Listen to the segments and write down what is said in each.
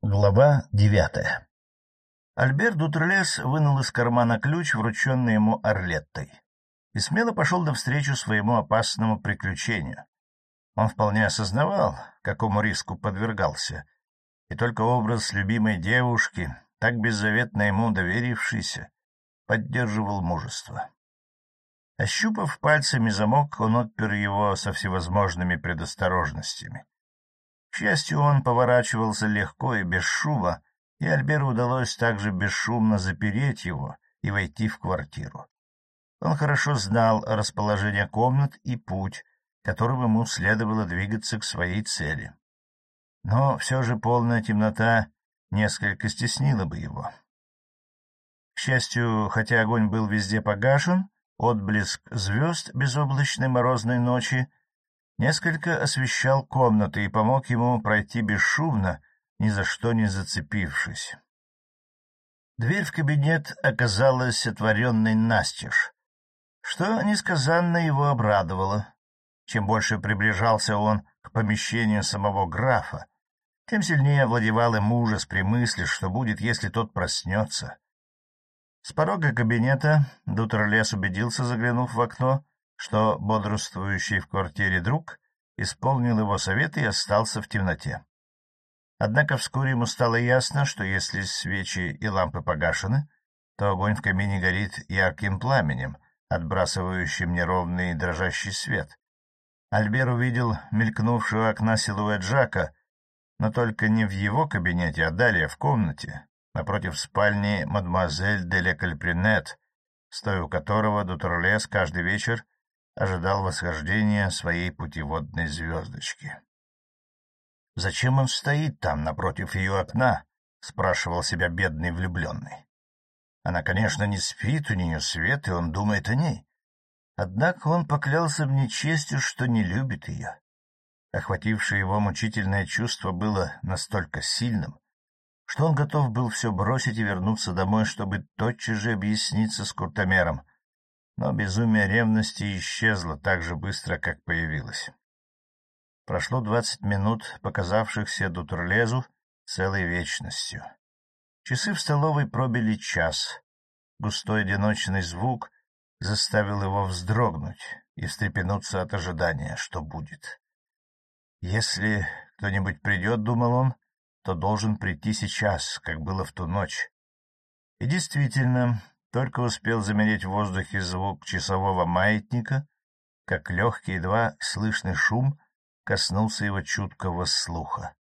Глава девятая Альберт Дутерлес вынул из кармана ключ, врученный ему Орлеттой, и смело пошел навстречу своему опасному приключению. Он вполне осознавал, какому риску подвергался, и только образ любимой девушки, так беззаветно ему доверившийся, поддерживал мужество. Ощупав пальцами замок, он отпер его со всевозможными предосторожностями. К счастью, он поворачивался легко и без шума, и Альберу удалось также бесшумно запереть его и войти в квартиру. Он хорошо знал расположение комнат и путь, которым ему следовало двигаться к своей цели. Но все же полная темнота несколько стеснила бы его. К счастью, хотя огонь был везде погашен, отблеск звезд безоблачной морозной ночи несколько освещал комнаты и помог ему пройти бесшумно, ни за что не зацепившись. Дверь в кабинет оказалась отворенной настежь, что несказанно его обрадовало. Чем больше приближался он к помещению самого графа, тем сильнее овладевал им ужас при мысли, что будет, если тот проснется. С порога кабинета Дутерлес убедился, заглянув в окно, что бодрствующий в квартире друг исполнил его совет и остался в темноте. Однако вскоре ему стало ясно, что если свечи и лампы погашены, то огонь в камине горит ярким пламенем, отбрасывающим неровный дрожащий свет. Альбер увидел мелькнувшего окна силуэт Жака, но только не в его кабинете, а далее в комнате, напротив спальни мадемуазель де Ле Кальпринет, стоя у которого Дутерлес каждый вечер ожидал восхождения своей путеводной звездочки. «Зачем он стоит там, напротив ее окна?» — спрашивал себя бедный влюбленный. Она, конечно, не спит, у нее свет, и он думает о ней. Однако он поклялся мне честью, что не любит ее. Охватившее его мучительное чувство было настолько сильным, что он готов был все бросить и вернуться домой, чтобы тотчас же объясниться с Куртомером, но безумие ревности исчезло так же быстро, как появилось. Прошло двадцать минут, показавшихся Дутерлезу целой вечностью. Часы в столовой пробили час. Густой одиночный звук заставил его вздрогнуть и встрепенуться от ожидания, что будет. Если кто-нибудь придет, — думал он, — то должен прийти сейчас, как было в ту ночь. И действительно, только успел замереть в воздухе звук часового маятника, как легкий, едва слышный шум коснулся его чуткого слуха.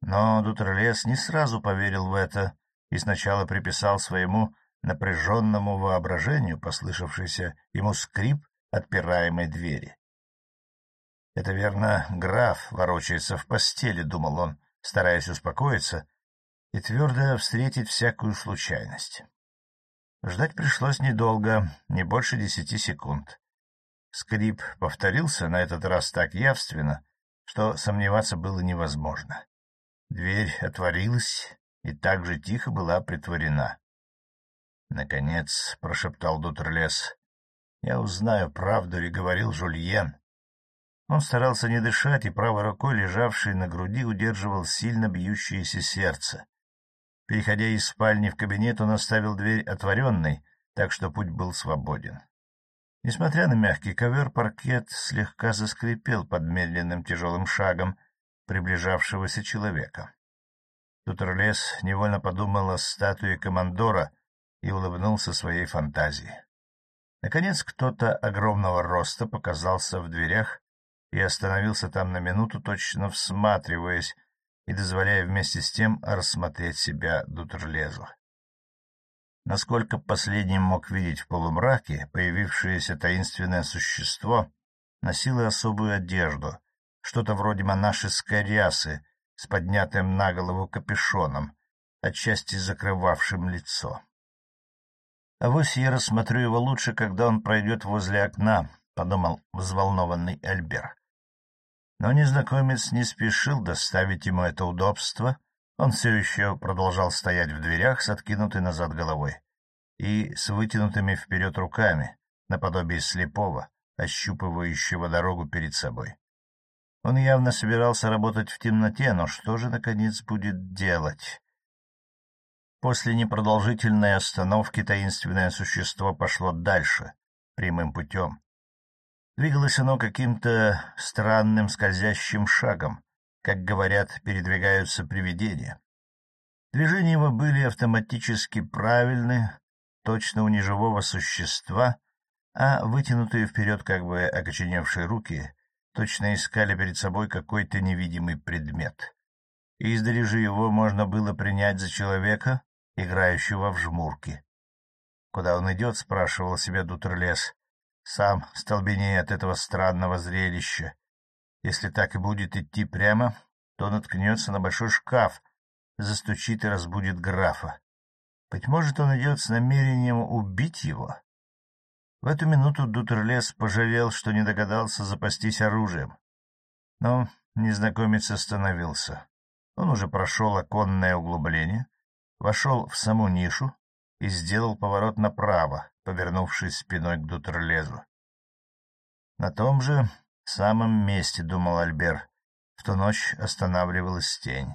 Но Дутерлес не сразу поверил в это и сначала приписал своему напряженному воображению послышавшийся ему скрип отпираемой двери. — Это, верно, граф ворочается в постели, — думал он, стараясь успокоиться и твердо встретить всякую случайность. Ждать пришлось недолго, не больше десяти секунд. Скрип повторился на этот раз так явственно, что сомневаться было невозможно. Дверь отворилась и так же тихо была притворена. «Наконец», — прошептал Дутерлес, — «я узнаю, правду ли говорил Жульен». Он старался не дышать, и правой рукой, лежавшей на груди, удерживал сильно бьющееся сердце. Переходя из спальни в кабинет, он оставил дверь отворенной, так что путь был свободен. Несмотря на мягкий ковер, паркет слегка заскрипел под медленным тяжелым шагом приближавшегося человека. Тутерлес невольно подумал о статуе командора и улыбнулся своей фантазии. Наконец кто-то огромного роста показался в дверях и остановился там на минуту, точно всматриваясь и дозволяя вместе с тем рассмотреть себя Дутерлезу. Насколько последний мог видеть в полумраке, появившееся таинственное существо носило особую одежду, что-то вроде монашеской рясы с поднятым на голову капюшоном, отчасти закрывавшим лицо. — Авось я рассмотрю его лучше, когда он пройдет возле окна, — подумал взволнованный Эльбер. Но незнакомец не спешил доставить ему это удобство, он все еще продолжал стоять в дверях с откинутой назад головой и с вытянутыми вперед руками, наподобие слепого, ощупывающего дорогу перед собой. Он явно собирался работать в темноте, но что же, наконец, будет делать? После непродолжительной остановки таинственное существо пошло дальше, прямым путем. Двигалось оно каким-то странным скользящим шагом, как говорят, передвигаются привидения. Движения его были автоматически правильны, точно у неживого существа, а вытянутые вперед как бы окоченевшие руки точно искали перед собой какой-то невидимый предмет. Издали же его можно было принять за человека, играющего в жмурки. Куда он идет, спрашивал себя Дутерлес. Сам столбенея от этого странного зрелища. Если так и будет идти прямо, то наткнется на большой шкаф, застучит и разбудит графа. Быть может, он идет с намерением убить его? В эту минуту Дутерлес пожалел, что не догадался запастись оружием. Но незнакомец остановился. Он уже прошел оконное углубление, вошел в саму нишу и сделал поворот направо, повернувшись спиной к Дутерлезу. На том же самом месте, — думал Альбер, — в ту ночь останавливалась тень.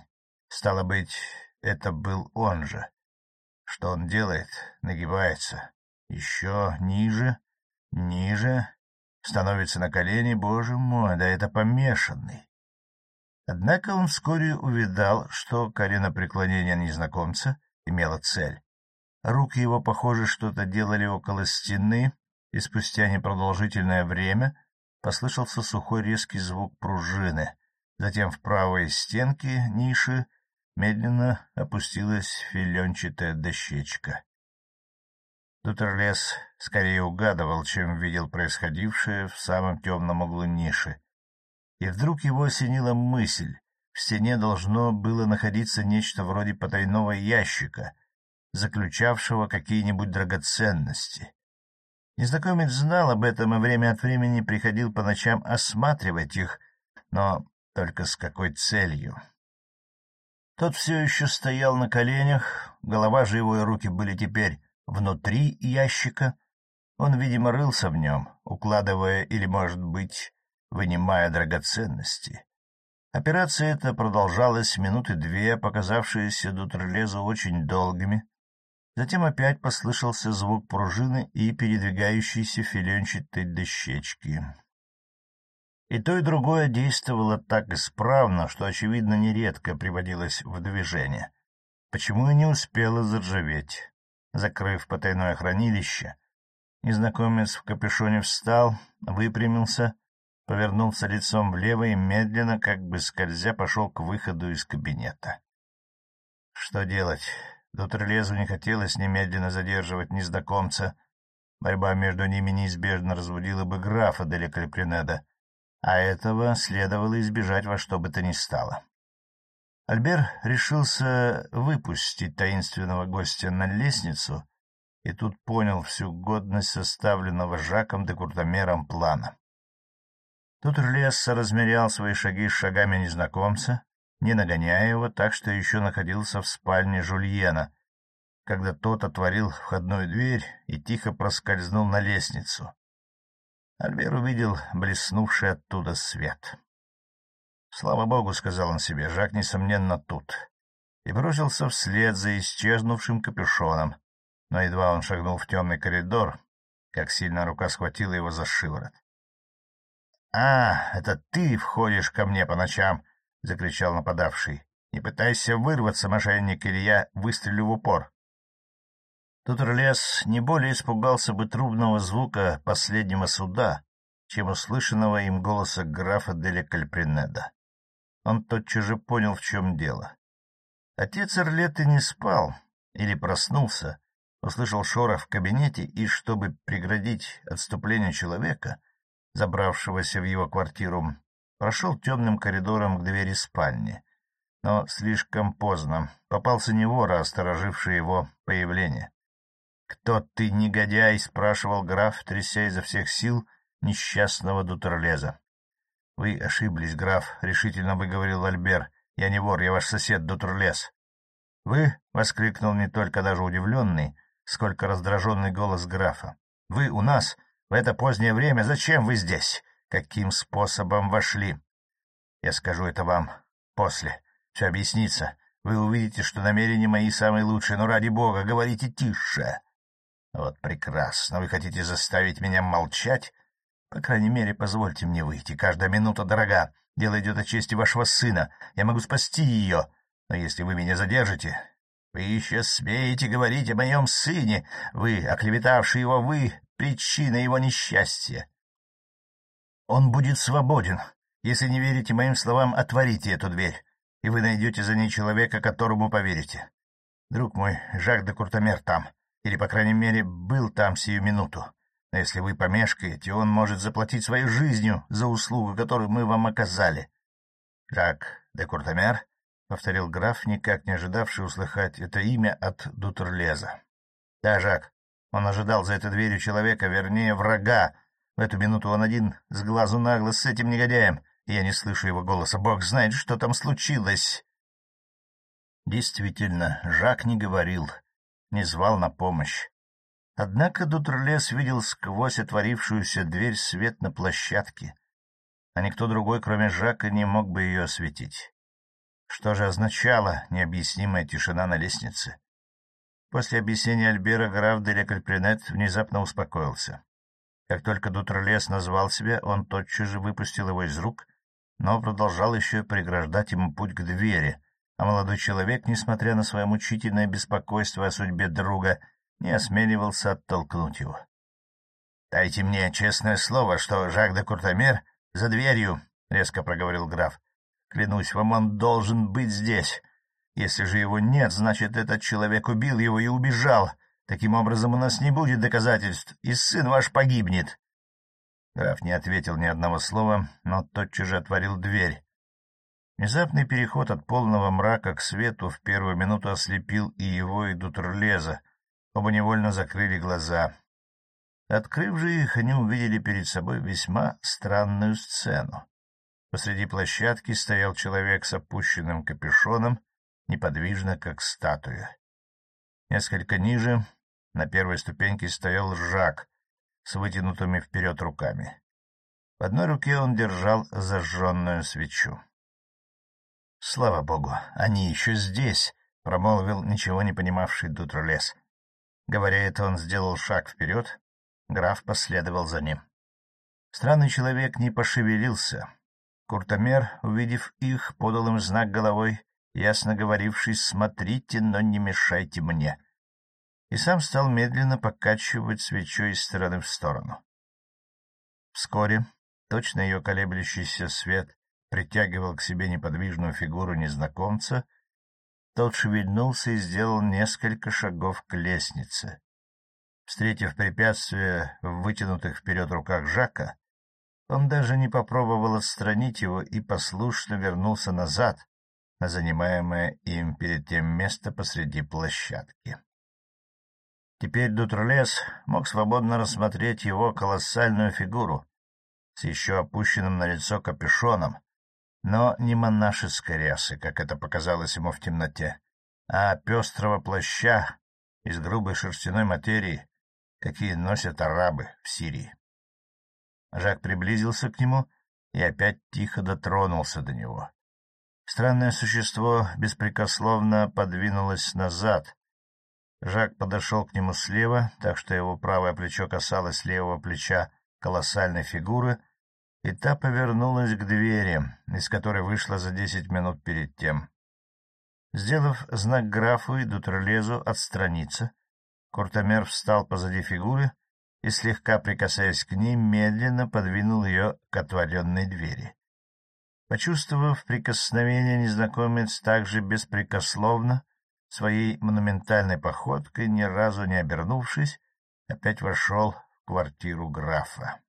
Стало быть, это был он же. Что он делает? Нагибается. Еще ниже, ниже, становится на колени, боже мой, да это помешанный. Однако он вскоре увидал, что коленопреклонение незнакомца имело цель. Руки его, похоже, что-то делали около стены, и спустя непродолжительное время послышался сухой резкий звук пружины. Затем в правой стенке ниши медленно опустилась филенчатая дощечка. Дутерлес скорее угадывал, чем видел происходившее в самом темном углу ниши. И вдруг его осенила мысль. В стене должно было находиться нечто вроде потайного ящика, заключавшего какие-нибудь драгоценности. Незнакомец знал об этом и время от времени приходил по ночам осматривать их, но только с какой целью? Тот все еще стоял на коленях, голова же его и руки были теперь внутри ящика. Он, видимо, рылся в нем, укладывая или, может быть, вынимая драгоценности. Операция эта продолжалась минуты две, показавшиеся Дутрелезу очень долгими. Затем опять послышался звук пружины и передвигающейся филенчатой дощечки. И то, и другое действовало так исправно, что, очевидно, нередко приводилось в движение. Почему и не успело заржаветь? Закрыв потайное хранилище, незнакомец в капюшоне встал, выпрямился, повернулся лицом влево и медленно, как бы скользя, пошел к выходу из кабинета. Что делать? Доктор Лезу не хотелось немедленно задерживать незнакомца. Борьба между ними неизбежно разбудила бы графа Деля Калепринеда — а этого следовало избежать во что бы то ни стало. Альбер решился выпустить таинственного гостя на лестницу и тут понял всю годность составленного Жаком де Куртомером плана. Тут Рлесса размерял свои шаги с шагами незнакомца, не нагоняя его, так что еще находился в спальне Жульена, когда тот отворил входную дверь и тихо проскользнул на лестницу. Альбер увидел блеснувший оттуда свет. «Слава богу», — сказал он себе, — «Жак, несомненно, тут». И бросился вслед за исчезнувшим капюшоном. Но едва он шагнул в темный коридор, как сильно рука схватила его за шиворот. — А, это ты входишь ко мне по ночам! — закричал нападавший. — Не пытайся вырваться, мошенник, или я выстрелю в упор. Тут Рлес не более испугался бы трубного звука последнего суда, чем услышанного им голоса графа Деля Кальпринеда. Он тотчас же понял, в чем дело. Отец Эрлеты не спал или проснулся, услышал шорох в кабинете и, чтобы преградить отступление человека, забравшегося в его квартиру, прошел темным коридором к двери спальни. Но слишком поздно попался не вора, остороживший его появление. — Кто ты, негодяй? — спрашивал граф, тряся изо всех сил несчастного Дутерлеза. — Вы ошиблись, граф, — решительно выговорил Альбер. — Я не вор, я ваш сосед Дутерлез. — Вы? — воскликнул не только даже удивленный, сколько раздраженный голос графа. — Вы у нас? В это позднее время? Зачем вы здесь? Каким способом вошли? Я скажу это вам после. Все объяснится. Вы увидите, что намерения мои самые лучшие, но ради бога, говорите тише. Вот прекрасно. Вы хотите заставить меня молчать? По крайней мере, позвольте мне выйти. Каждая минута дорога. Дело идет о чести вашего сына. Я могу спасти ее. Но если вы меня задержите, вы еще смеете говорить о моем сыне. Вы, оклеветавший его, вы — причина его несчастья. Он будет свободен. Если не верите моим словам, отворите эту дверь, и вы найдете за ней человека, которому поверите. Друг мой, Жак де Куртомер там, или, по крайней мере, был там сию минуту. Но если вы помешкаете, он может заплатить своей жизнью за услугу, которую мы вам оказали. — Жак де Куртомер, — повторил граф, никак не ожидавший услыхать это имя от Дутерлеза. — Да, Жак, он ожидал за этой дверью человека, вернее, врага. В эту минуту он один с глазу на глаз с этим негодяем, я не слышу его голоса. Бог знает, что там случилось. Действительно, Жак не говорил, не звал на помощь. Однако Дутерлес видел сквозь отворившуюся дверь свет на площадке, а никто другой, кроме Жака, не мог бы ее осветить. Что же означала необъяснимая тишина на лестнице? После объяснения Альбера граф де внезапно успокоился. Как только Дутерлес назвал себя, он тотчас же выпустил его из рук, но продолжал еще преграждать ему путь к двери, а молодой человек, несмотря на свое мучительное беспокойство о судьбе друга, не осмеливался оттолкнуть его. — Дайте мне честное слово, что Жак де Куртамер за дверью, — резко проговорил граф. — Клянусь вам, он должен быть здесь. Если же его нет, значит, этот человек убил его и убежал. Таким образом, у нас не будет доказательств, и сын ваш погибнет. Граф не ответил ни одного слова, но тотчас же отворил дверь. Внезапный переход от полного мрака к свету в первую минуту ослепил и его, и Дутерлеза, Оба невольно закрыли глаза. Открыв же их, они увидели перед собой весьма странную сцену. Посреди площадки стоял человек с опущенным капюшоном, неподвижно, как статуя. Несколько ниже, на первой ступеньке, стоял Жак с вытянутыми вперед руками. В одной руке он держал зажженную свечу. — Слава богу, они еще здесь! — промолвил ничего не понимавший Дутролес. Говоря это, он сделал шаг вперед. Граф последовал за ним. Странный человек не пошевелился. Куртомер, увидев их, подал им знак головой, ясно говоривший «смотрите, но не мешайте мне», и сам стал медленно покачивать свечой из стороны в сторону. Вскоре точно ее колеблющийся свет притягивал к себе неподвижную фигуру незнакомца — тот шевельнулся и сделал несколько шагов к лестнице. Встретив препятствие в вытянутых вперед руках Жака, он даже не попробовал отстранить его и послушно вернулся назад на занимаемое им перед тем место посреди площадки. Теперь Дутрлес мог свободно рассмотреть его колоссальную фигуру с еще опущенным на лицо капюшоном, но не монашеской рясы, как это показалось ему в темноте, а пестрого плаща из грубой шерстяной материи, какие носят арабы в Сирии. Жак приблизился к нему и опять тихо дотронулся до него. Странное существо беспрекословно подвинулось назад. Жак подошел к нему слева, так что его правое плечо касалось левого плеча колоссальной фигуры, и та повернулась к двери, из которой вышла за десять минут перед тем. Сделав знак графу и Дутерлезу отстраниться, Куртомер встал позади фигуры и, слегка прикасаясь к ней, медленно подвинул ее к отворенной двери. Почувствовав прикосновение, незнакомец также беспрекословно, своей монументальной походкой, ни разу не обернувшись, опять вошел в квартиру графа.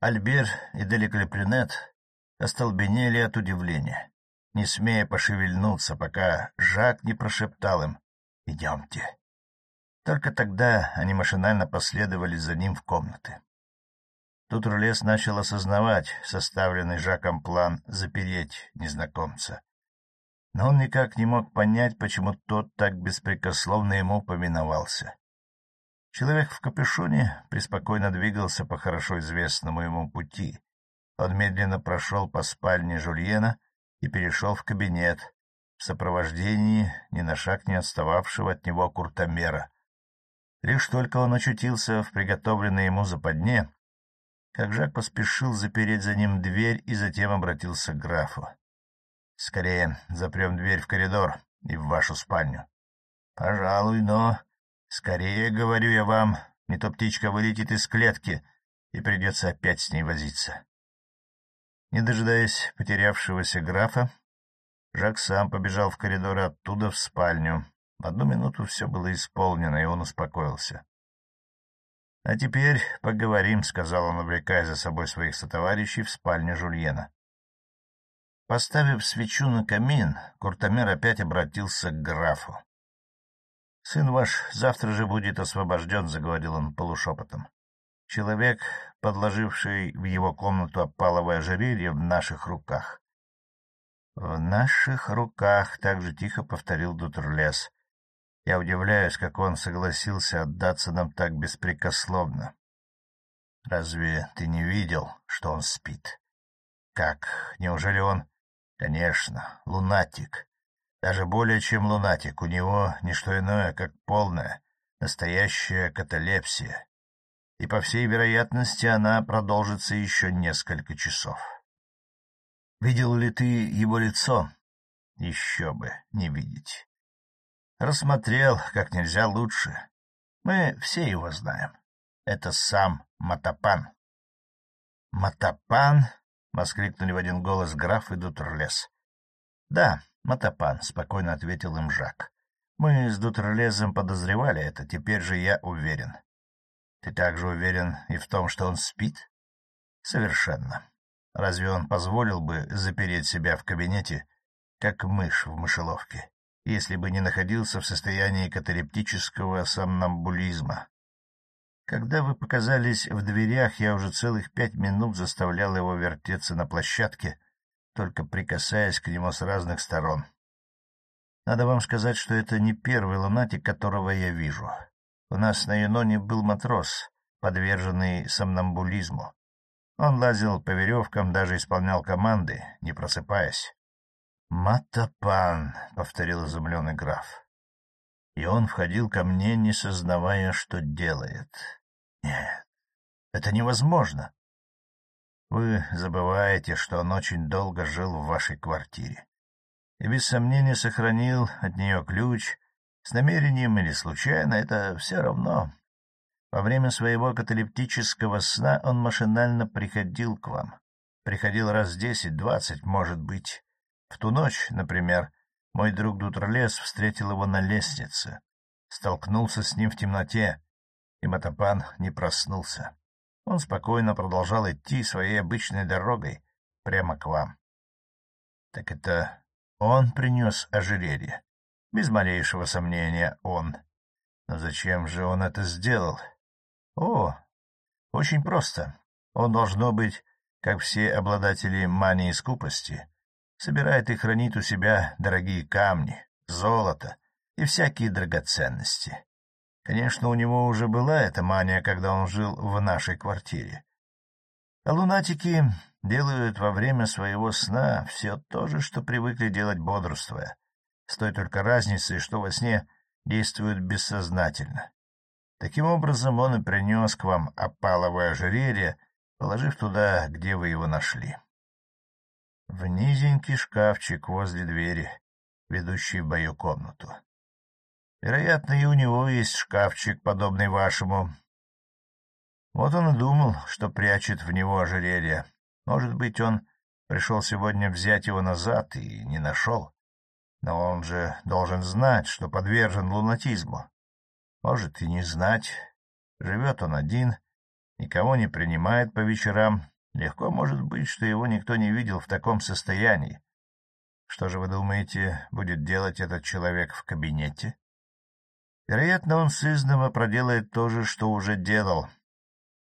Альбер и Деликалепринет остолбенели от удивления, не смея пошевельнуться, пока Жак не прошептал им «Идемте». Только тогда они машинально последовали за ним в комнаты. Тут Рулес начал осознавать составленный Жаком план запереть незнакомца. Но он никак не мог понять, почему тот так беспрекословно ему повиновался. Человек в капюшоне преспокойно двигался по хорошо известному ему пути. Он медленно прошел по спальне Жульена и перешел в кабинет в сопровождении ни на шаг не отстававшего от него куртомера. Лишь только он очутился в приготовленной ему западне, как Жак поспешил запереть за ним дверь и затем обратился к графу. — Скорее запрем дверь в коридор и в вашу спальню. — Пожалуй, но... Скорее, говорю я вам, не то птичка вылетит из клетки, и придется опять с ней возиться. Не дожидаясь потерявшегося графа, Жак сам побежал в коридор оттуда в спальню. В одну минуту все было исполнено, и он успокоился. — А теперь поговорим, — сказал он, увлекая за собой своих сотоварищей в спальню Жульена. Поставив свечу на камин, Куртомер опять обратился к графу. — Сын ваш завтра же будет освобожден, — заговорил он полушепотом. — Человек, подложивший в его комнату опаловое ожерелье, в наших руках. — В наших руках, — так же тихо повторил Дутерлес. Я удивляюсь, как он согласился отдаться нам так беспрекословно. Разве ты не видел, что он спит? Как? Неужели он... Конечно, лунатик. Даже более чем лунатик. У него не что иное, как полная, настоящая каталепсия. И, по всей вероятности, она продолжится еще несколько часов. Видел ли ты его лицо? Еще бы не видеть. Рассмотрел как нельзя лучше. Мы все его знаем. Это сам Матапан. — Матапан? — воскликнули в один голос граф и Дутерлес. — Да, Матапан, — спокойно ответил им Жак. — Мы с Дутерлезом подозревали это, теперь же я уверен. — Ты также уверен и в том, что он спит? — Совершенно. Разве он позволил бы запереть себя в кабинете, как мышь в мышеловке? если бы не находился в состоянии каталептического сомнамбулизма. Когда вы показались в дверях, я уже целых пять минут заставлял его вертеться на площадке, только прикасаясь к нему с разных сторон. Надо вам сказать, что это не первый лунатик, которого я вижу. У нас на Юноне был матрос, подверженный сомнамбулизму. Он лазил по веревкам, даже исполнял команды, не просыпаясь. «Матапан», — повторил изумленный граф. И он входил ко мне, не сознавая, что делает. Нет, это невозможно. Вы забываете, что он очень долго жил в вашей квартире и без сомнения сохранил от нее ключ, с намерением или случайно, это все равно. Во время своего каталептического сна он машинально приходил к вам. Приходил раз десять-двадцать, может быть. В ту ночь, например, мой друг Дутерлес встретил его на лестнице, столкнулся с ним в темноте, и Матапан не проснулся. Он спокойно продолжал идти своей обычной дорогой прямо к вам. Так это он принес ожерелье. Без малейшего сомнения, он. Но зачем же он это сделал? О, очень просто. Он, должно быть, как все обладатели мании скупости, собирает и хранит у себя дорогие камни, золото и всякие драгоценности. Конечно, у него уже была эта мания, когда он жил в нашей квартире. А лунатики делают во время своего сна все то же, что привыкли делать бодрствуя, с той только разницей, что во сне действуют бессознательно. Таким образом, он и принес к вам опаловое ожерелье, положив туда, где вы его нашли в низенький шкафчик возле двери, ведущей в мою комнату. Вероятно, и у него есть шкафчик, подобный вашему. Вот он и думал, что прячет в него ожерелье. Может быть, он пришел сегодня взять его назад и не нашел. Но он же должен знать, что подвержен лунатизму. Может и не знать. Живет он один, никого не принимает по вечерам, Легко может быть, что его никто не видел в таком состоянии. Что же вы думаете, будет делать этот человек в кабинете? Вероятно, он сызново проделает то же, что уже делал.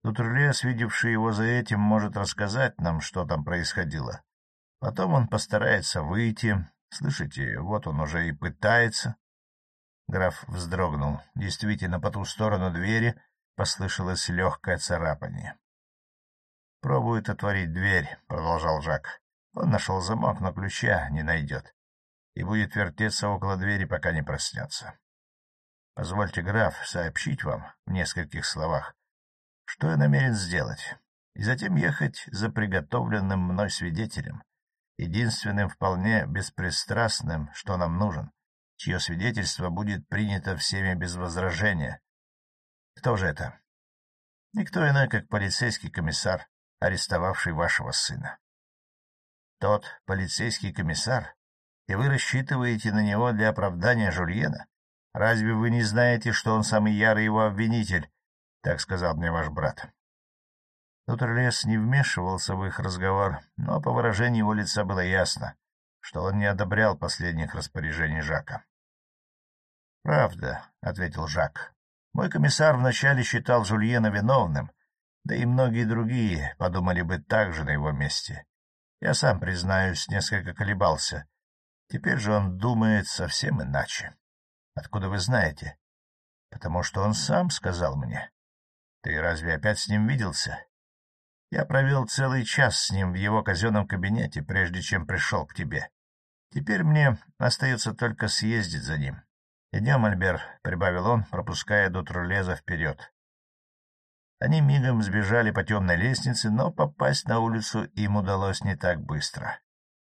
Дутерлес, видевший его за этим, может рассказать нам, что там происходило. Потом он постарается выйти. Слышите, вот он уже и пытается. Граф вздрогнул. Действительно, по ту сторону двери послышалось легкое царапание. Пробует отворить дверь, — продолжал Жак. Он нашел замок, но ключа не найдет. И будет вертеться около двери, пока не проснется. Позвольте, граф, сообщить вам в нескольких словах, что я намерен сделать, и затем ехать за приготовленным мной свидетелем, единственным вполне беспристрастным, что нам нужен, чье свидетельство будет принято всеми без возражения. Кто же это? Никто иной, как полицейский комиссар, арестовавший вашего сына. Тот полицейский комиссар, и вы рассчитываете на него для оправдания Жульена? Разве вы не знаете, что он самый ярый его обвинитель? Так сказал мне ваш брат. Доктор Лес не вмешивался в их разговор, но по выражению его лица было ясно, что он не одобрял последних распоряжений Жака. — Правда, — ответил Жак. — Мой комиссар вначале считал Жульена виновным, да и многие другие подумали бы так же на его месте. Я сам, признаюсь, несколько колебался. Теперь же он думает совсем иначе. Откуда вы знаете? Потому что он сам сказал мне. Ты разве опять с ним виделся? Я провел целый час с ним в его казенном кабинете, прежде чем пришел к тебе. Теперь мне остается только съездить за ним. — Идем, Альбер, — прибавил он, пропуская Дутрулеза вперед. Они мигом сбежали по темной лестнице, но попасть на улицу им удалось не так быстро.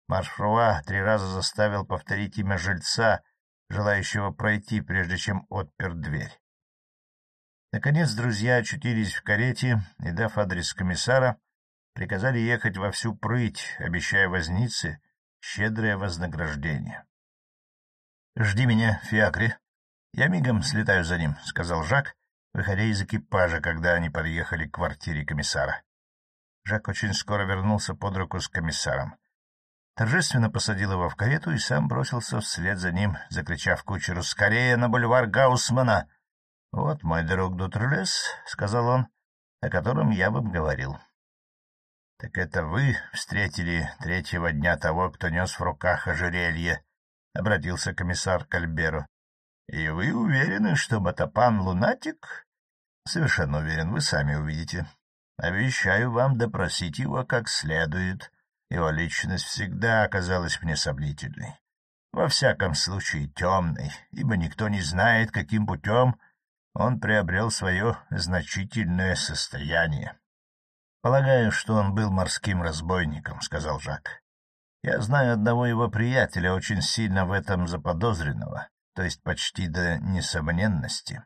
Маршруа три раза заставил повторить имя жильца, желающего пройти, прежде чем отпер дверь. Наконец друзья очутились в карете и, дав адрес комиссара, приказали ехать во всю прыть, обещая вознице щедрое вознаграждение. — Жди меня, Фиакре. Я мигом слетаю за ним, — сказал Жак, выходя из экипажа, когда они подъехали к квартире комиссара. Жак очень скоро вернулся под руку с комиссаром. Торжественно посадил его в карету и сам бросился вслед за ним, закричав кучеру «Скорее на бульвар Гаусмана!» — Вот мой друг Дутрлес, — сказал он, — о котором я вам говорил. — Так это вы встретили третьего дня того, кто нес в руках ожерелье, — обратился комиссар к Альберу. — И вы уверены, что Батапан лунатик? — Совершенно уверен, вы сами увидите. Обещаю вам допросить его как следует. Его личность всегда оказалась мне сомнительной. Во всяком случае, темной, ибо никто не знает, каким путем он приобрел свое значительное состояние. — Полагаю, что он был морским разбойником, — сказал Жак. Я знаю одного его приятеля, очень сильно в этом заподозренного, то есть почти до несомненности.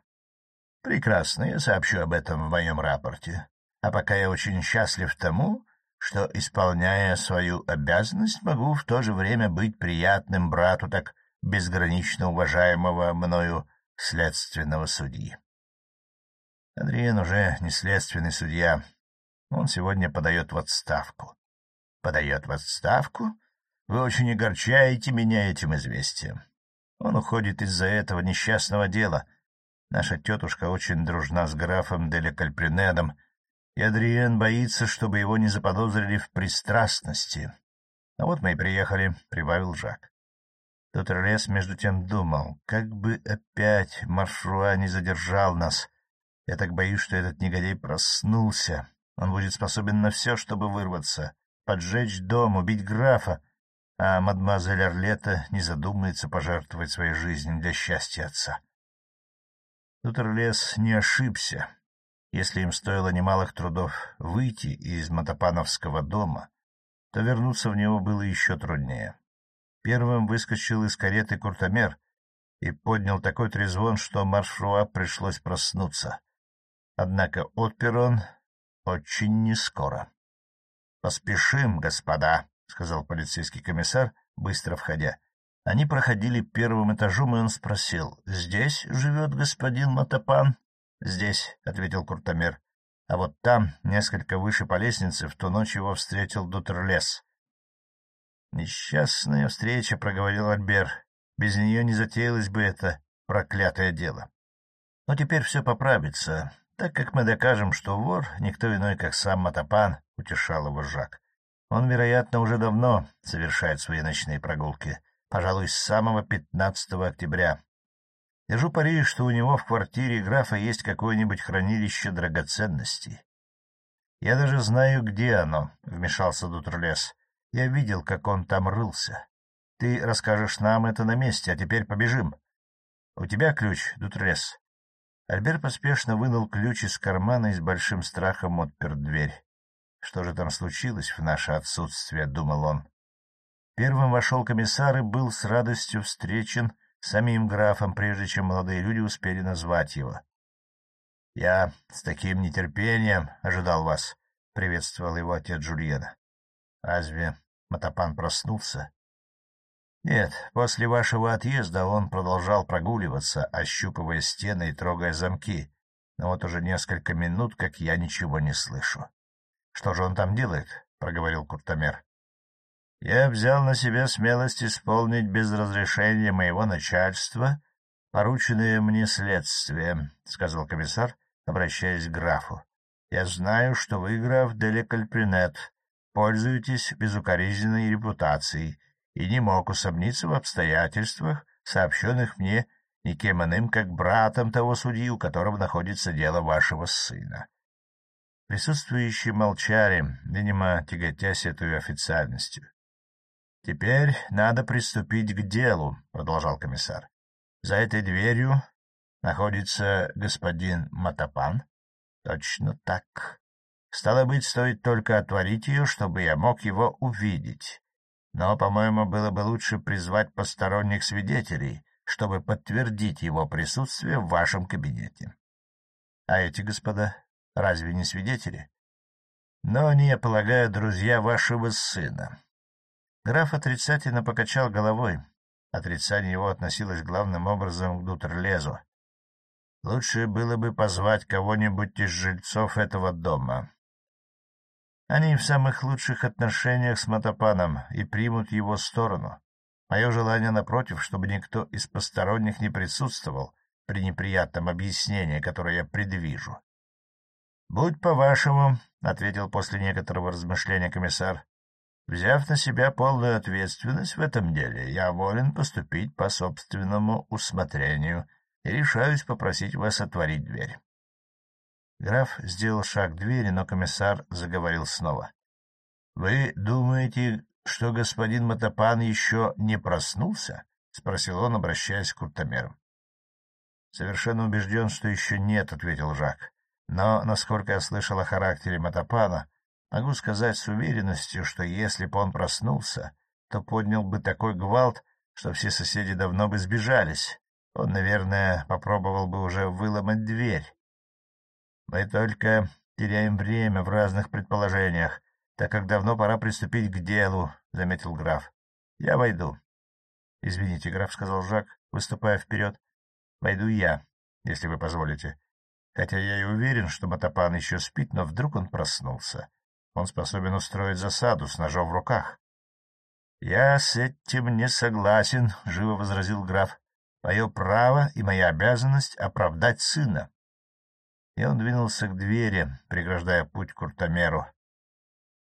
Прекрасно, я сообщу об этом в моем рапорте. А пока я очень счастлив тому, что, исполняя свою обязанность, могу в то же время быть приятным брату так безгранично уважаемого мною следственного судьи. Адриен уже не следственный судья. Он сегодня подает в отставку. Подает в отставку? Вы очень огорчаете меня этим известием. Он уходит из-за этого несчастного дела. Наша тетушка очень дружна с графом Деля Кальпринедом, и Адриен боится, чтобы его не заподозрили в пристрастности. А вот мы и приехали, — прибавил Жак. Доктор Лес между тем думал, как бы опять Маршруа не задержал нас. Я так боюсь, что этот негодяй проснулся. Он будет способен на все, чтобы вырваться, поджечь дом, убить графа а мадемуазель Орлета не задумается пожертвовать своей жизнью для счастья отца. Доктор Лес не ошибся. Если им стоило немалых трудов выйти из Матапановского дома, то вернуться в него было еще труднее. Первым выскочил из кареты куртомер и поднял такой трезвон, что маршруа пришлось проснуться. Однако отпер он очень нескоро. — Поспешим, господа! — сказал полицейский комиссар, быстро входя. Они проходили первым этажом, и он спросил, — Здесь живет господин Матапан? — Здесь, — ответил Куртомер. А вот там, несколько выше по лестнице, в ту ночь его встретил Дутерлес. — Несчастная встреча, — проговорил Альбер. Без нее не затеялось бы это проклятое дело. Но теперь все поправится, так как мы докажем, что вор — никто иной, как сам Матапан, — утешал его Жак. Он, вероятно, уже давно совершает свои ночные прогулки, пожалуй, с самого 15 октября. Держу пари, что у него в квартире графа есть какое-нибудь хранилище драгоценностей. Я даже знаю, где оно, — вмешался Дутрлес. Я видел, как он там рылся. Ты расскажешь нам это на месте, а теперь побежим. У тебя ключ, Дутрлес. Альбер поспешно вынул ключ из кармана и с большим страхом отпер дверь. Что же там случилось в наше отсутствие, — думал он. Первым вошел комиссар и был с радостью встречен самим графом, прежде чем молодые люди успели назвать его. — Я с таким нетерпением ожидал вас, — приветствовал его отец Джульена. — Разве Матапан проснулся? — Нет, после вашего отъезда он продолжал прогуливаться, ощупывая стены и трогая замки, но вот уже несколько минут, как я ничего не слышу. — Что же он там делает? — проговорил Куртомер. — Я взял на себя смелость исполнить без разрешения моего начальства порученное мне следствие, — сказал комиссар, обращаясь к графу. — Я знаю, что вы, граф Делекальпринет, пользуетесь безукоризненной репутацией и не мог усомниться в обстоятельствах, сообщенных мне никем иным, как братом того судьи, у которого находится дело вашего сына. Присутствующие молчали, видимо, тяготясь этой официальностью. — Теперь надо приступить к делу, — продолжал комиссар. — За этой дверью находится господин Матапан? — Точно так. Стало быть, стоит только отворить ее, чтобы я мог его увидеть. Но, по-моему, было бы лучше призвать посторонних свидетелей, чтобы подтвердить его присутствие в вашем кабинете. А эти господа разве не свидетели? Но они, я полагаю, друзья вашего сына. Граф отрицательно покачал головой. Отрицание его относилось главным образом к Дутерлезу. Лучше было бы позвать кого-нибудь из жильцов этого дома. Они в самых лучших отношениях с Матапаном и примут его сторону. Мое желание, напротив, чтобы никто из посторонних не присутствовал при неприятном объяснении, которое я предвижу. — Будь по-вашему, — ответил после некоторого размышления комиссар, — взяв на себя полную ответственность в этом деле, я волен поступить по собственному усмотрению — и решаюсь попросить вас отворить дверь. Граф сделал шаг к двери, но комиссар заговорил снова. — Вы думаете, что господин Матапан еще не проснулся? — спросил он, обращаясь к куртомеру. — Совершенно убежден, что еще нет, — ответил Жак. — Но, насколько я слышал о характере Матапана, могу сказать с уверенностью, что если бы он проснулся, то поднял бы такой гвалт, что все соседи давно бы сбежались. Он, наверное, попробовал бы уже выломать дверь. Мы только теряем время в разных предположениях, так как давно пора приступить к делу, — заметил граф. — Я войду. — Извините, граф, — сказал Жак, выступая вперед. — Войду я, если вы позволите. Хотя я и уверен, что Матапан еще спит, но вдруг он проснулся. Он способен устроить засаду с ножом в руках. — Я с этим не согласен, — живо возразил граф мое право и моя обязанность оправдать сына. И он двинулся к двери, преграждая путь Куртомеру.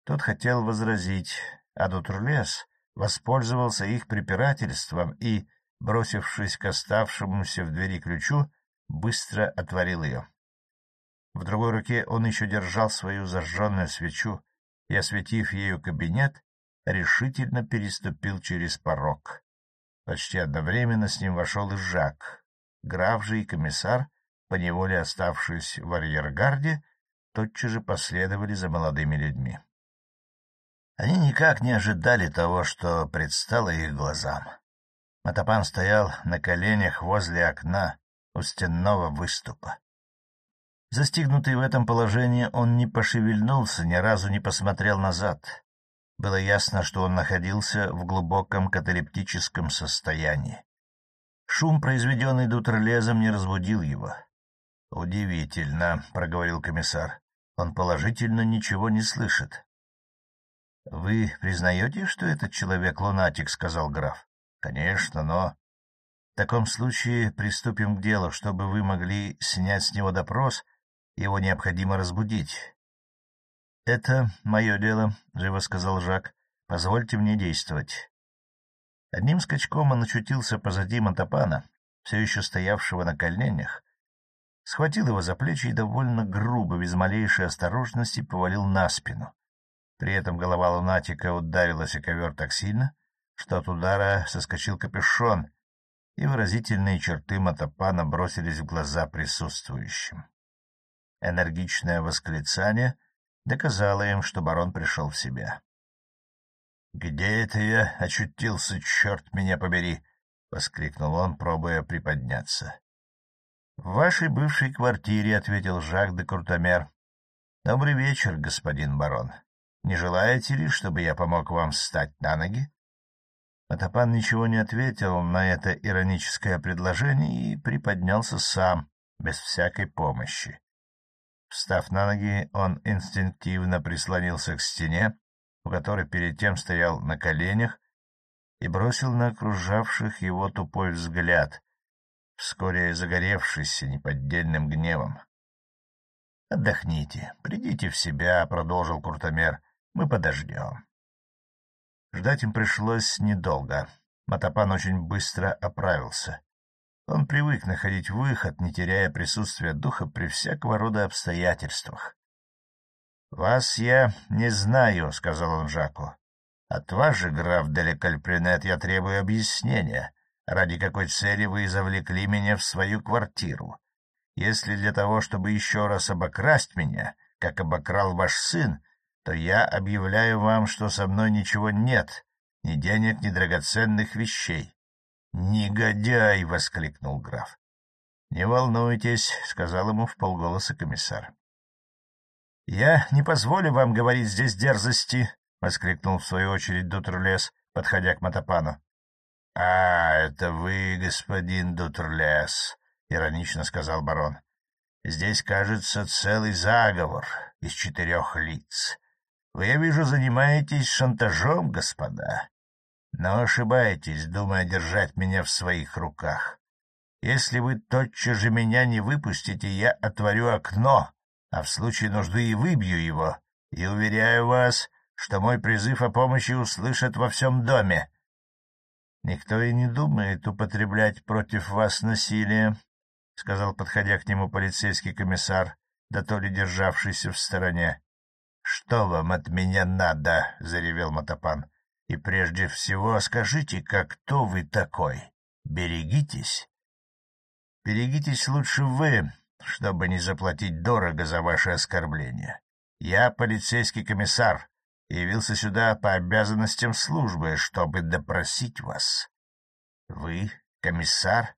Тот хотел возразить, а Дутрлес воспользовался их препирательством и, бросившись к оставшемуся в двери ключу, быстро отворил ее. В другой руке он еще держал свою зажженную свечу и, осветив ею кабинет, решительно переступил через порог. Почти одновременно с ним вошел и Жак. Граф же и комиссар, поневоле оставшись в арьергарде, тотчас же последовали за молодыми людьми. Они никак не ожидали того, что предстало их глазам. Матапан стоял на коленях возле окна у стенного выступа. Застигнутый в этом положении, он не пошевельнулся, ни разу не посмотрел назад. Было ясно, что он находился в глубоком каталептическом состоянии. Шум, произведенный Дутерлезом, не разбудил его. — Удивительно, — проговорил комиссар. — Он положительно ничего не слышит. — Вы признаете, что этот человек лунатик? — сказал граф. — Конечно, но... — В таком случае приступим к делу. Чтобы вы могли снять с него допрос, его необходимо разбудить. — Это мое дело, — живо сказал Жак. — Позвольте мне действовать. Одним скачком он очутился позади Монтапана, все еще стоявшего на коленях. схватил его за плечи и довольно грубо, без малейшей осторожности, повалил на спину. При этом голова лунатика ударилась о ковер так сильно, что от удара соскочил капюшон, и выразительные черты Матапана бросились в глаза присутствующим. Энергичное восклицание доказало им, что барон пришел в себя. — Где это я очутился, черт меня побери? — воскликнул он, пробуя приподняться. — В вашей бывшей квартире, — ответил Жак де Куртомер. — Добрый вечер, господин барон. Не желаете ли, чтобы я помог вам встать на ноги? Матапан ничего не ответил на это ироническое предложение и приподнялся сам, без всякой помощи. Встав на ноги, он инстинктивно прислонился к стене, у которой перед тем стоял на коленях, и бросил на окружавших его тупой взгляд, вскоре загоревшийся неподдельным гневом. — Отдохните, придите в себя, — продолжил Куртомер, — мы подождем. Ждать им пришлось недолго. Матапан очень быстро оправился. Он привык находить выход, не теряя присутствия духа при всякого рода обстоятельствах. — Вас я не знаю, — сказал он Жаку. — От вас же, граф Делекальпринет, я требую объяснения, ради какой цели вы завлекли меня в свою квартиру. Если для того, чтобы еще раз обокрасть меня, как обокрал ваш сын, то я объявляю вам, что со мной ничего нет, ни денег, ни драгоценных вещей. «Негодяй!» — воскликнул граф. «Не волнуйтесь», — сказал ему в полголоса комиссар. «Я не позволю вам говорить здесь дерзости», — воскликнул в свою очередь Дутрлес, подходя к Матапану. — А, это вы, господин Дутрлес, — иронично сказал барон. — Здесь, кажется, целый заговор из четырех лиц. Вы, я вижу, занимаетесь шантажом, господа. Но ошибаетесь, думая держать меня в своих руках. Если вы тотчас же меня не выпустите, я отворю окно, а в случае нужды и выбью его, и уверяю вас, что мой призыв о помощи услышат во всем доме. — Никто и не думает употреблять против вас насилие, — сказал, подходя к нему полицейский комиссар, да то ли державшийся в стороне. — Что вам от меня надо? — заревел Матапан. — И прежде всего скажите, как кто вы такой? Берегитесь. — Берегитесь лучше вы, чтобы не заплатить дорого за ваше оскорбление. Я полицейский комиссар явился сюда по обязанностям службы, чтобы допросить вас. Вы комиссар?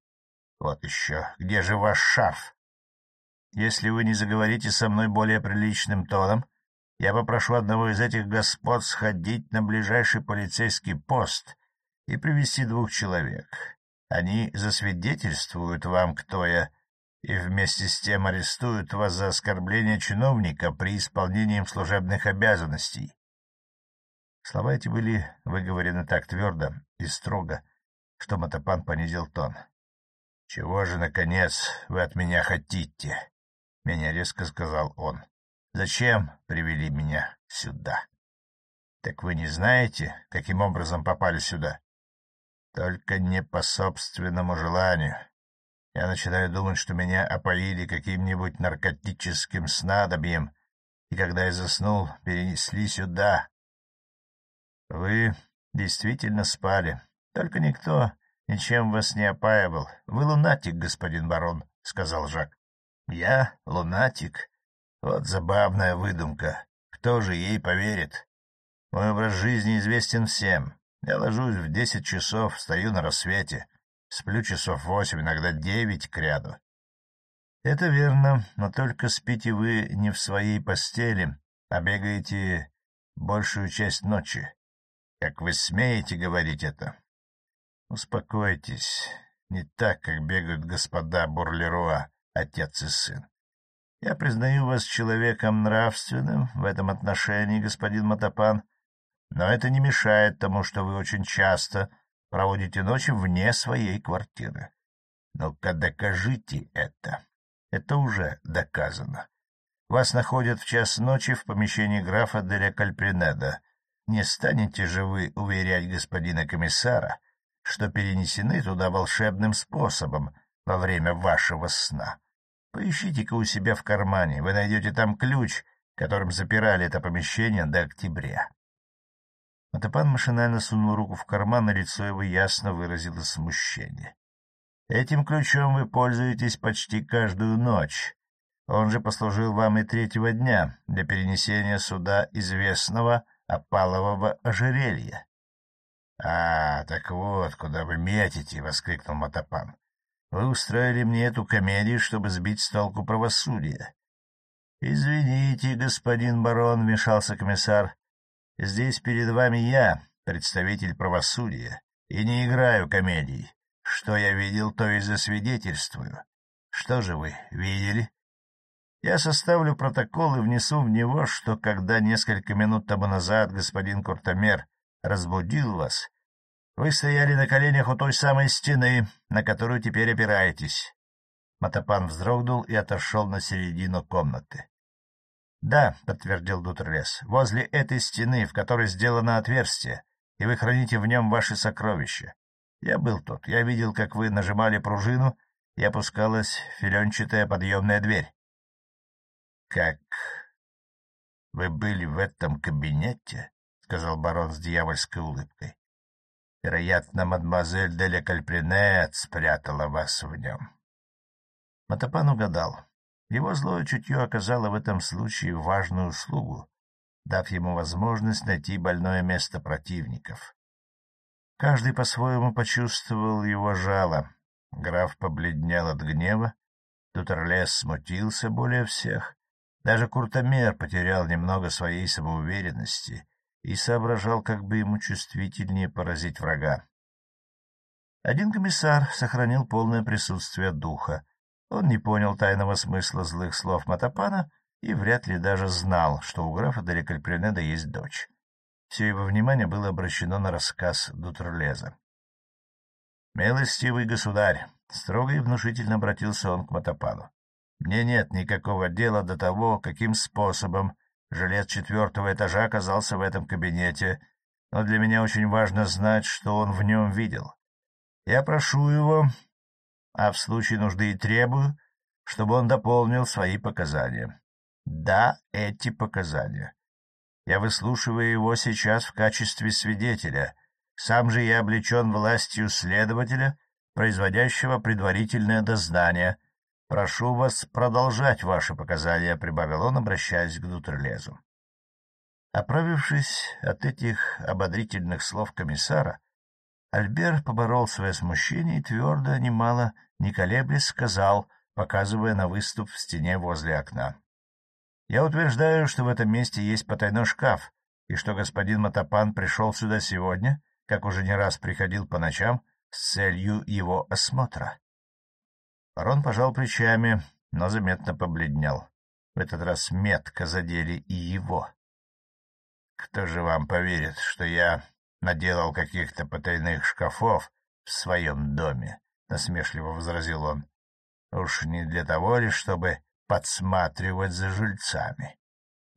Вот еще. Где же ваш шарф? Если вы не заговорите со мной более приличным тоном, я попрошу одного из этих господ сходить на ближайший полицейский пост и привести двух человек. Они засвидетельствуют вам, кто я, и вместе с тем арестуют вас за оскорбление чиновника при исполнении служебных обязанностей. Слова эти были выговорены так твердо и строго, что Матапан понизил тон. — Чего же, наконец, вы от меня хотите? — меня резко сказал он. Зачем привели меня сюда? — Так вы не знаете, каким образом попали сюда? — Только не по собственному желанию. Я начинаю думать, что меня опоили каким-нибудь наркотическим снадобьем, и когда я заснул, перенесли сюда. — Вы действительно спали, только никто ничем вас не опаивал. Вы лунатик, господин барон, — сказал Жак. — Я лунатик? Вот забавная выдумка. Кто же ей поверит? Мой образ жизни известен всем. Я ложусь в десять часов, встаю на рассвете, сплю часов восемь, иногда девять кряду. Это верно, но только спите вы не в своей постели, а бегаете большую часть ночи. Как вы смеете говорить это? Успокойтесь, не так, как бегают господа Бурлеруа, отец и сын. Я признаю вас человеком нравственным в этом отношении, господин Матапан, но это не мешает тому, что вы очень часто проводите ночи вне своей квартиры. Ну-ка докажите это. Это уже доказано. Вас находят в час ночи в помещении графа Деля Кальпринеда. Не станете же вы уверять господина комиссара, что перенесены туда волшебным способом во время вашего сна? Поищите-ка у себя в кармане, вы найдете там ключ, которым запирали это помещение до октября. Матапан машинально сунул руку в карман, и лицо его ясно выразило смущение. Этим ключом вы пользуетесь почти каждую ночь. Он же послужил вам и третьего дня для перенесения сюда известного опалового ожерелья. — А, так вот, куда вы метите! — воскликнул Матапан. — Вы устроили мне эту комедию, чтобы сбить с толку правосудия. — Извините, господин барон, — вмешался комиссар. — Здесь перед вами я, представитель правосудия, и не играю комедий. Что я видел, то и засвидетельствую. Что же вы видели? Я составлю протокол и внесу в него, что когда несколько минут тому назад господин Куртомер разбудил вас, вы стояли на коленях у той самой стены, на которую теперь опираетесь. Матапан вздрогнул и отошел на середину комнаты. — Да, — подтвердил Дутерлес, — возле этой стены, в которой сделано отверстие, и вы храните в нем ваши сокровища. Я был тут, я видел, как вы нажимали пружину, и опускалась филенчатая подъемная дверь. — Как? Вы были в этом кабинете? — сказал барон с дьявольской улыбкой. — Вероятно, мадемуазель Деля Кальпринет спрятала вас в нем. Матапан угадал. Его злое чутье оказало в этом случае важную услугу, дав ему возможность найти больное место противников. Каждый по-своему почувствовал его жало. Граф побледнел от гнева, Дутерлес смутился более всех. Даже Куртомер потерял немного своей самоуверенности и соображал, как бы ему чувствительнее поразить врага. Один комиссар сохранил полное присутствие духа. Он не понял тайного смысла злых слов Матапана и вряд ли даже знал, что у графа Деликальпринеда есть дочь. Все его внимание было обращено на рассказ Дутерлеза. — Милостивый государь! — строго и внушительно обратился он к Матапану. — Мне нет никакого дела до того, каким способом жилец четвертого этажа оказался в этом кабинете, но для меня очень важно знать, что он в нем видел. Я прошу его, а в случае нужды и требую, чтобы он дополнил свои показания. Да, эти показания. Я выслушиваю его сейчас в качестве свидетеля. Сам же я облечен властью следователя, производящего предварительное дознание. Прошу вас продолжать ваши показания, — прибавил он, обращаясь к Дутерлезу. Оправившись от этих ободрительных слов комиссара, Альбер поборол свое смущение и твердо, немало не колеблясь, сказал, показывая на выступ в стене возле окна. Я утверждаю, что в этом месте есть потайной шкаф, и что господин Матапан пришел сюда сегодня, как уже не раз приходил по ночам, с целью его осмотра. Барон пожал плечами, но заметно побледнел. В этот раз метко задели и его. — Кто же вам поверит, что я наделал каких-то потайных шкафов в своем доме? — насмешливо возразил он. — Уж не для того ли, чтобы подсматривать за жильцами.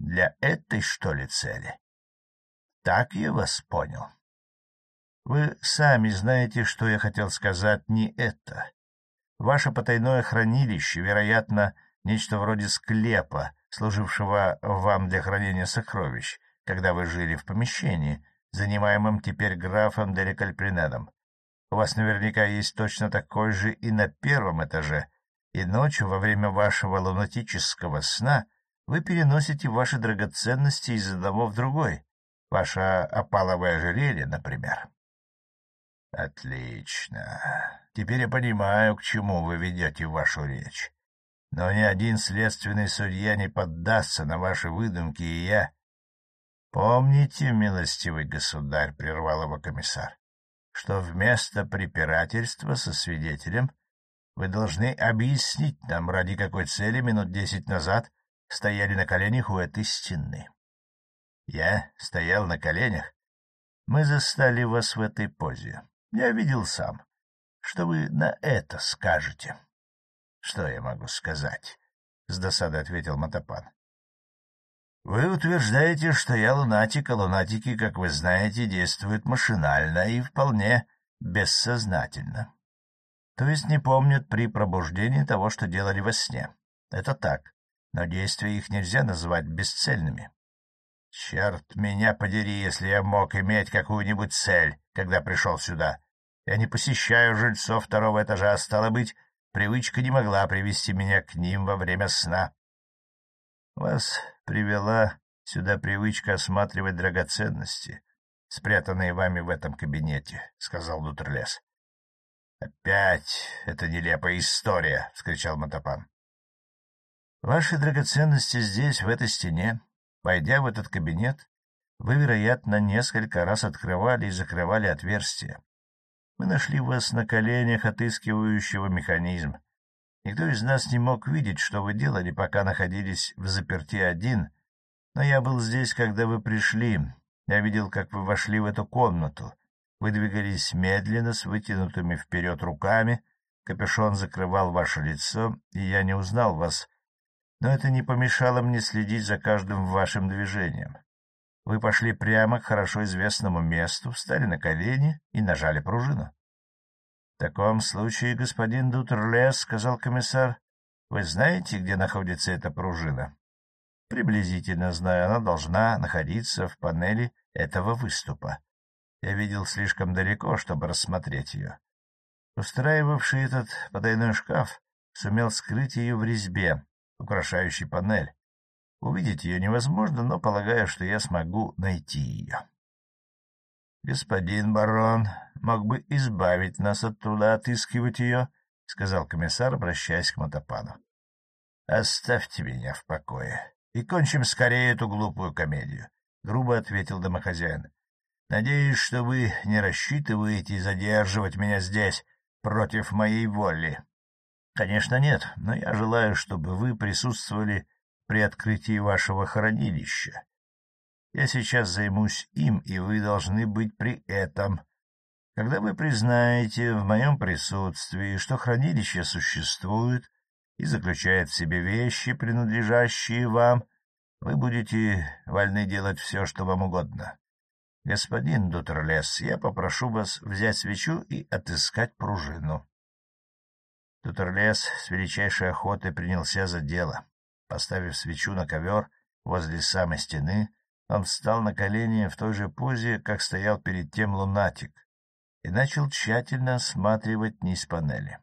Для этой, что ли, цели? Так я вас понял. Вы сами знаете, что я хотел сказать не это. Ваше потайное хранилище, вероятно, нечто вроде склепа, служившего вам для хранения сокровищ, когда вы жили в помещении, занимаемом теперь графом Дерекальпринедом. У вас наверняка есть точно такой же и на первом этаже, и ночью во время вашего лунатического сна вы переносите ваши драгоценности из одного в другой, ваше опаловое ожерелье, например. — Отлично. Теперь я понимаю, к чему вы ведете вашу речь. Но ни один следственный судья не поддастся на ваши выдумки, и я... — Помните, милостивый государь, — прервал его комиссар, — что вместо препирательства со свидетелем вы должны объяснить нам, ради какой цели минут десять назад стояли на коленях у этой стены. Я стоял на коленях. Мы застали вас в этой позе. Я видел сам. Что вы на это скажете? — Что я могу сказать? — с досадой ответил Матапан. — Вы утверждаете, что я лунатик, а лунатики, как вы знаете, действуют машинально и вполне бессознательно то есть не помнят при пробуждении того, что делали во сне. Это так, но действия их нельзя называть бесцельными. Черт меня подери, если я мог иметь какую-нибудь цель, когда пришел сюда. Я не посещаю жильцов второго этажа, а стало быть, привычка не могла привести меня к ним во время сна. Вас привела сюда привычка осматривать драгоценности, спрятанные вами в этом кабинете, — сказал Дутерлес. — Опять эта нелепая история! — вскричал Матапан. — Ваши драгоценности здесь, в этой стене. Войдя в этот кабинет, вы, вероятно, несколько раз открывали и закрывали отверстия. Мы нашли вас на коленях отыскивающего механизм. Никто из нас не мог видеть, что вы делали, пока находились в заперти один, но я был здесь, когда вы пришли. Я видел, как вы вошли в эту комнату. Вы двигались медленно, с вытянутыми вперед руками, капюшон закрывал ваше лицо, и я не узнал вас, но это не помешало мне следить за каждым вашим движением. Вы пошли прямо к хорошо известному месту, встали на колени и нажали пружину. — В таком случае, господин Дутерлес, — сказал комиссар, — вы знаете, где находится эта пружина? — Приблизительно знаю, она должна находиться в панели этого выступа. Я видел слишком далеко, чтобы рассмотреть ее. Устраивавший этот потайной шкаф сумел скрыть ее в резьбе, украшающий панель. Увидеть ее невозможно, но полагаю, что я смогу найти ее. — Господин барон мог бы избавить нас от труда отыскивать ее, — сказал комиссар, обращаясь к Мотопану. — Оставьте меня в покое и кончим скорее эту глупую комедию, — грубо ответил домохозяин. — Надеюсь, что вы не рассчитываете задерживать меня здесь против моей воли. — Конечно, нет, но я желаю, чтобы вы присутствовали при открытии вашего хранилища. Я сейчас займусь им, и вы должны быть при этом. Когда вы признаете в моем присутствии, что хранилище существует и заключает в себе вещи, принадлежащие вам, вы будете вольны делать все, что вам угодно. Господин Дутерлес, я попрошу вас взять свечу и отыскать пружину. Тутерлес с величайшей охотой принялся за дело. Поставив свечу на ковер возле самой стены, он встал на колени в той же позе, как стоял перед тем лунатик, и начал тщательно осматривать низ панели.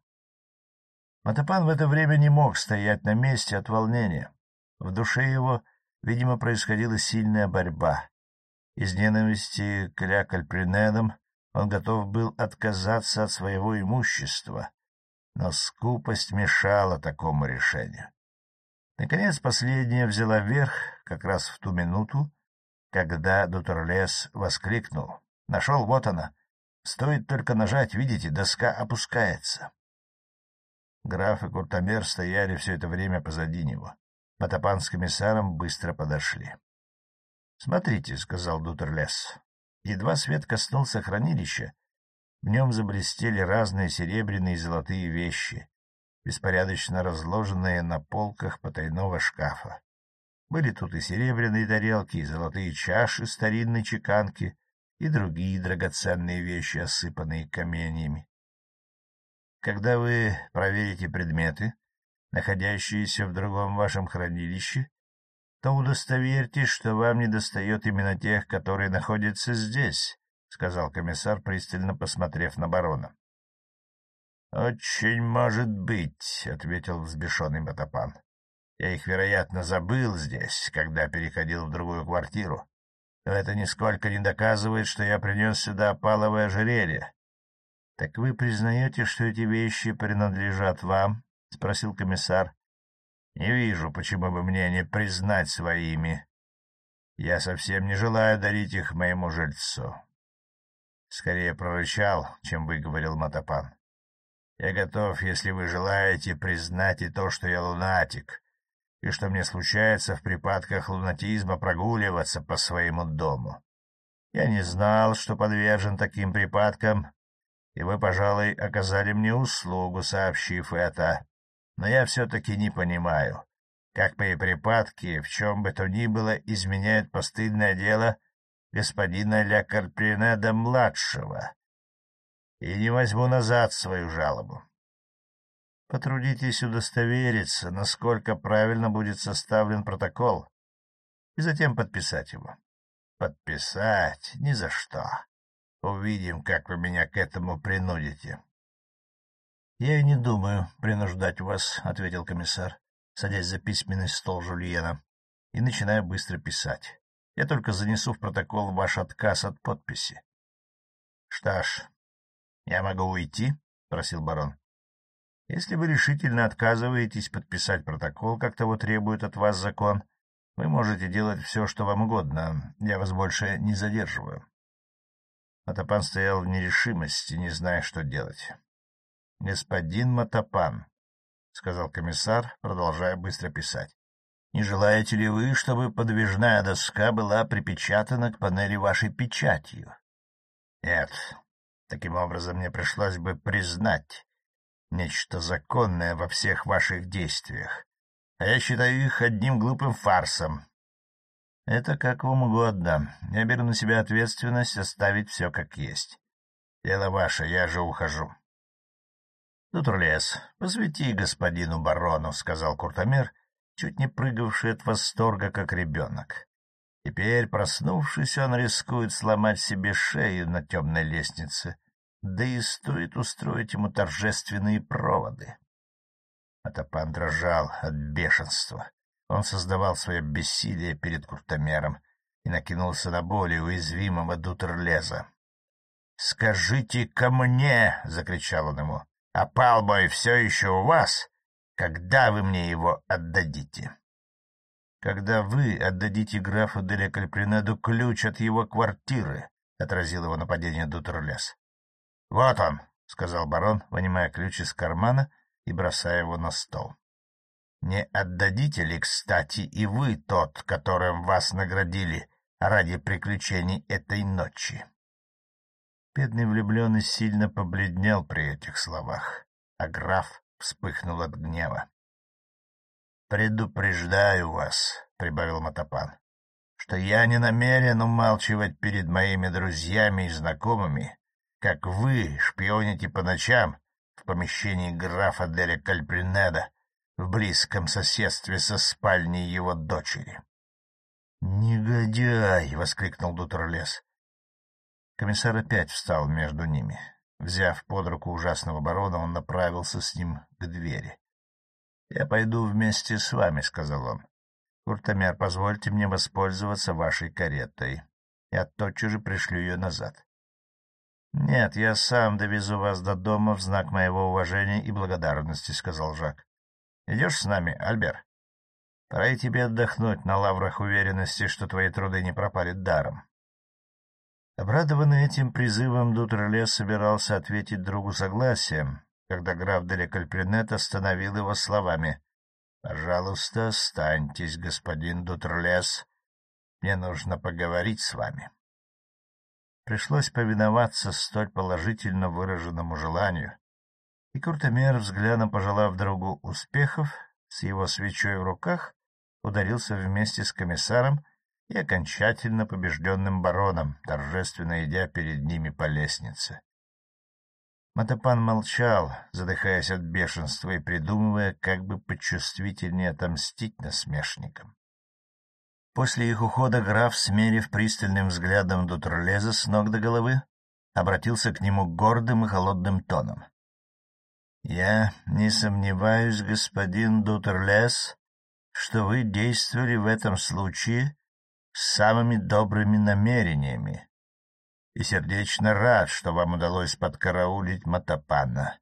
Матапан в это время не мог стоять на месте от волнения. В душе его, видимо, происходила сильная борьба. Из ненависти к Лякальпринедам он готов был отказаться от своего имущества, но скупость мешала такому решению. Наконец, последняя взяла верх как раз в ту минуту, когда Дутерлес воскликнул. «Нашел, вот она! Стоит только нажать, видите, доска опускается!» Граф и Куртомер стояли все это время позади него. Матапан с комиссаром быстро подошли. — Смотрите, — сказал Дутерлес. Едва свет коснулся хранилища, в нем заблестели разные серебряные и золотые вещи, беспорядочно разложенные на полках потайного шкафа. Были тут и серебряные тарелки, и золотые чаши старинной чеканки, и другие драгоценные вещи, осыпанные каменьями. Когда вы проверите предметы, находящиеся в другом вашем хранилище, то удостоверьтесь, что вам недостает именно тех, которые находятся здесь, — сказал комиссар, пристально посмотрев на барона. — Очень может быть, — ответил взбешенный Батапан. — Я их, вероятно, забыл здесь, когда переходил в другую квартиру. Но это нисколько не доказывает, что я принес сюда опаловое ожерелье. — Так вы признаете, что эти вещи принадлежат вам? — спросил комиссар. — Не вижу, почему бы мне не признать своими. Я совсем не желаю дарить их моему жильцу. Скорее прорычал, чем выговорил Матапан. Я готов, если вы желаете, признать и то, что я лунатик, и что мне случается в припадках лунатизма прогуливаться по своему дому. Я не знал, что подвержен таким припадкам, и вы, пожалуй, оказали мне услугу, сообщив это. Но я все-таки не понимаю, как мои припадки, в чем бы то ни было, изменяют постыдное дело — господина Ля Карпринеда-младшего и не возьму назад свою жалобу. Потрудитесь удостовериться, насколько правильно будет составлен протокол, и затем подписать его. Подписать? Ни за что. Увидим, как вы меня к этому принудите. — Я и не думаю принуждать вас, — ответил комиссар, садясь за письменный стол Жульена и начиная быстро писать. Я только занесу в протокол ваш отказ от подписи. — Что ж, я могу уйти? — просил барон. — Если вы решительно отказываетесь подписать протокол, как того требует от вас закон, вы можете делать все, что вам угодно. Я вас больше не задерживаю. Матапан стоял в нерешимости, не зная, что делать. — Господин Матапан, — сказал комиссар, продолжая быстро писать, — не желаете ли вы, чтобы подвижная доска была припечатана к панели вашей печатью? — Нет. Таким образом, мне пришлось бы признать нечто законное во всех ваших действиях, а я считаю их одним глупым фарсом. Это как вам угодно. Я беру на себя ответственность оставить все как есть. Дело ваше, я же ухожу. — Дутрлес, посвяти господину барону, — сказал Куртомер, чуть не прыгавший от восторга, как ребенок. Теперь, проснувшись, он рискует сломать себе шею на темной лестнице, да и стоит устроить ему торжественные проводы. Атапан дрожал от бешенства. Он создавал свое бессилие перед Куртомером и накинулся на более уязвимого Дутерлеза. — Скажите ко мне! — закричал он ему. А пал мой все еще у вас? Когда вы мне его отдадите? — Когда вы отдадите графу Деля Кальпринеду ключ от его квартиры, — отразил его нападение Дутерлес. — Вот он, — сказал барон, вынимая ключ из кармана и бросая его на стол. — Не отдадите ли, кстати, и вы тот, которым вас наградили ради приключений этой ночи? Бедный влюбленный сильно побледнел при этих словах, а граф вспыхнул от гнева. — Предупреждаю вас, — прибавил Матапан, — что я не намерен умалчивать перед моими друзьями и знакомыми, как вы шпионите по ночам в помещении графа Деля Кальпринеда в близком соседстве со спальней его дочери. — Негодяй! — воскликнул Дутерлес. Комиссар опять встал между ними. Взяв под руку ужасного барона, он направился с ним к двери. — Я пойду вместе с вами, — сказал он. — Куртомер, позвольте мне воспользоваться вашей каретой. Я тотчас же пришлю ее назад. — Нет, я сам довезу вас до дома в знак моего уважения и благодарности, — сказал Жак. — Идешь с нами, Альбер? Пора и тебе отдохнуть на лаврах уверенности, что твои труды не пропали даром. Обрадованный этим призывом, Дутерлес собирался ответить другу согласием, когда граф Делекальпринет остановил его словами. — Пожалуйста, останьтесь, господин Дутерлес. Мне нужно поговорить с вами. Пришлось повиноваться столь положительно выраженному желанию, и Куртомер, взглядом пожелав другу успехов, с его свечой в руках, ударился вместе с комиссаром и окончательно побежденным бароном, торжественно идя перед ними по лестнице. Матапан молчал, задыхаясь от бешенства и придумывая, как бы почувствительнее отомстить насмешникам. После их ухода граф, смерив пристальным взглядом Дутерлеза с ног до головы, обратился к нему гордым и холодным тоном. — Я не сомневаюсь, господин Дутерлез, что вы действовали в этом случае с самыми добрыми намерениями, и сердечно рад, что вам удалось подкараулить Матапана.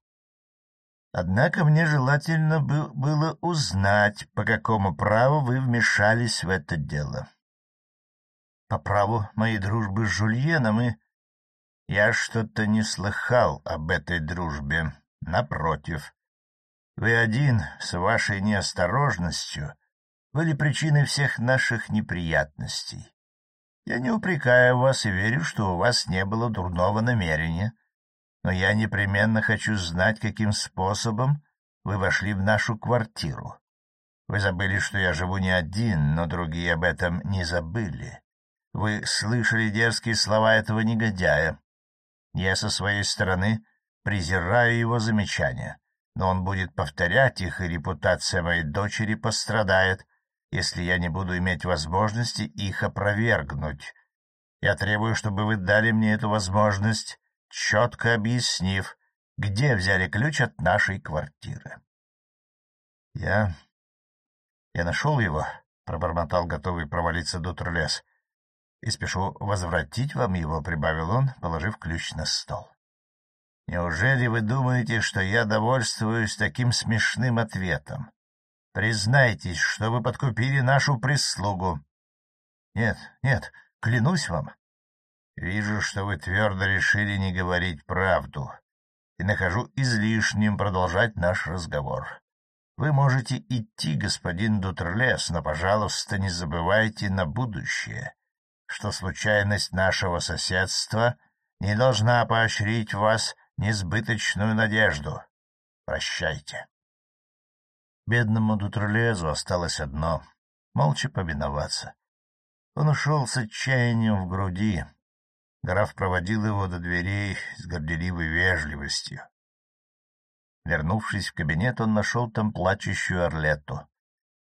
Однако мне желательно бы было узнать, по какому праву вы вмешались в это дело. По праву моей дружбы с Жульеном и... Я что-то не слыхал об этой дружбе. Напротив, вы один с вашей неосторожностью были причиной всех наших неприятностей. Я не упрекаю вас и верю, что у вас не было дурного намерения, но я непременно хочу знать, каким способом вы вошли в нашу квартиру. Вы забыли, что я живу не один, но другие об этом не забыли. Вы слышали дерзкие слова этого негодяя. Я со своей стороны презираю его замечания, но он будет повторять их, и репутация моей дочери пострадает, если я не буду иметь возможности их опровергнуть. Я требую, чтобы вы дали мне эту возможность, четко объяснив, где взяли ключ от нашей квартиры. — Я... я нашел его, — пробормотал готовый провалиться Дутрлес, — и спешу возвратить вам его, — прибавил он, положив ключ на стол. — Неужели вы думаете, что я довольствуюсь таким смешным ответом? Признайтесь, что вы подкупили нашу прислугу. — Нет, нет, клянусь вам. Вижу, что вы твердо решили не говорить правду, и нахожу излишним продолжать наш разговор. Вы можете идти, господин Дутерлес, но, пожалуйста, не забывайте на будущее, что случайность нашего соседства не должна поощрить вас несбыточную надежду. Прощайте. Бедному Дутерлезу осталось одно — молча повиноваться. Он ушел с отчаянием в груди. Граф проводил его до дверей с горделивой вежливостью. Вернувшись в кабинет, он нашел там плачущую Орлетту.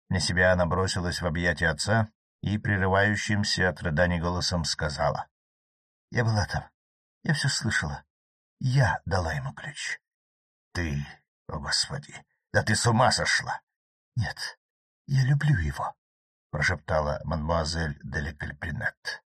На себя она бросилась в объятия отца и, прерывающимся от рыданий голосом, сказала. — Я была там. Я все слышала. Я дала ему ключ. — Ты, о господи, да ты с ума сошла! — Нет, я люблю его, — прошептала мадемуазель де Лекальпринет.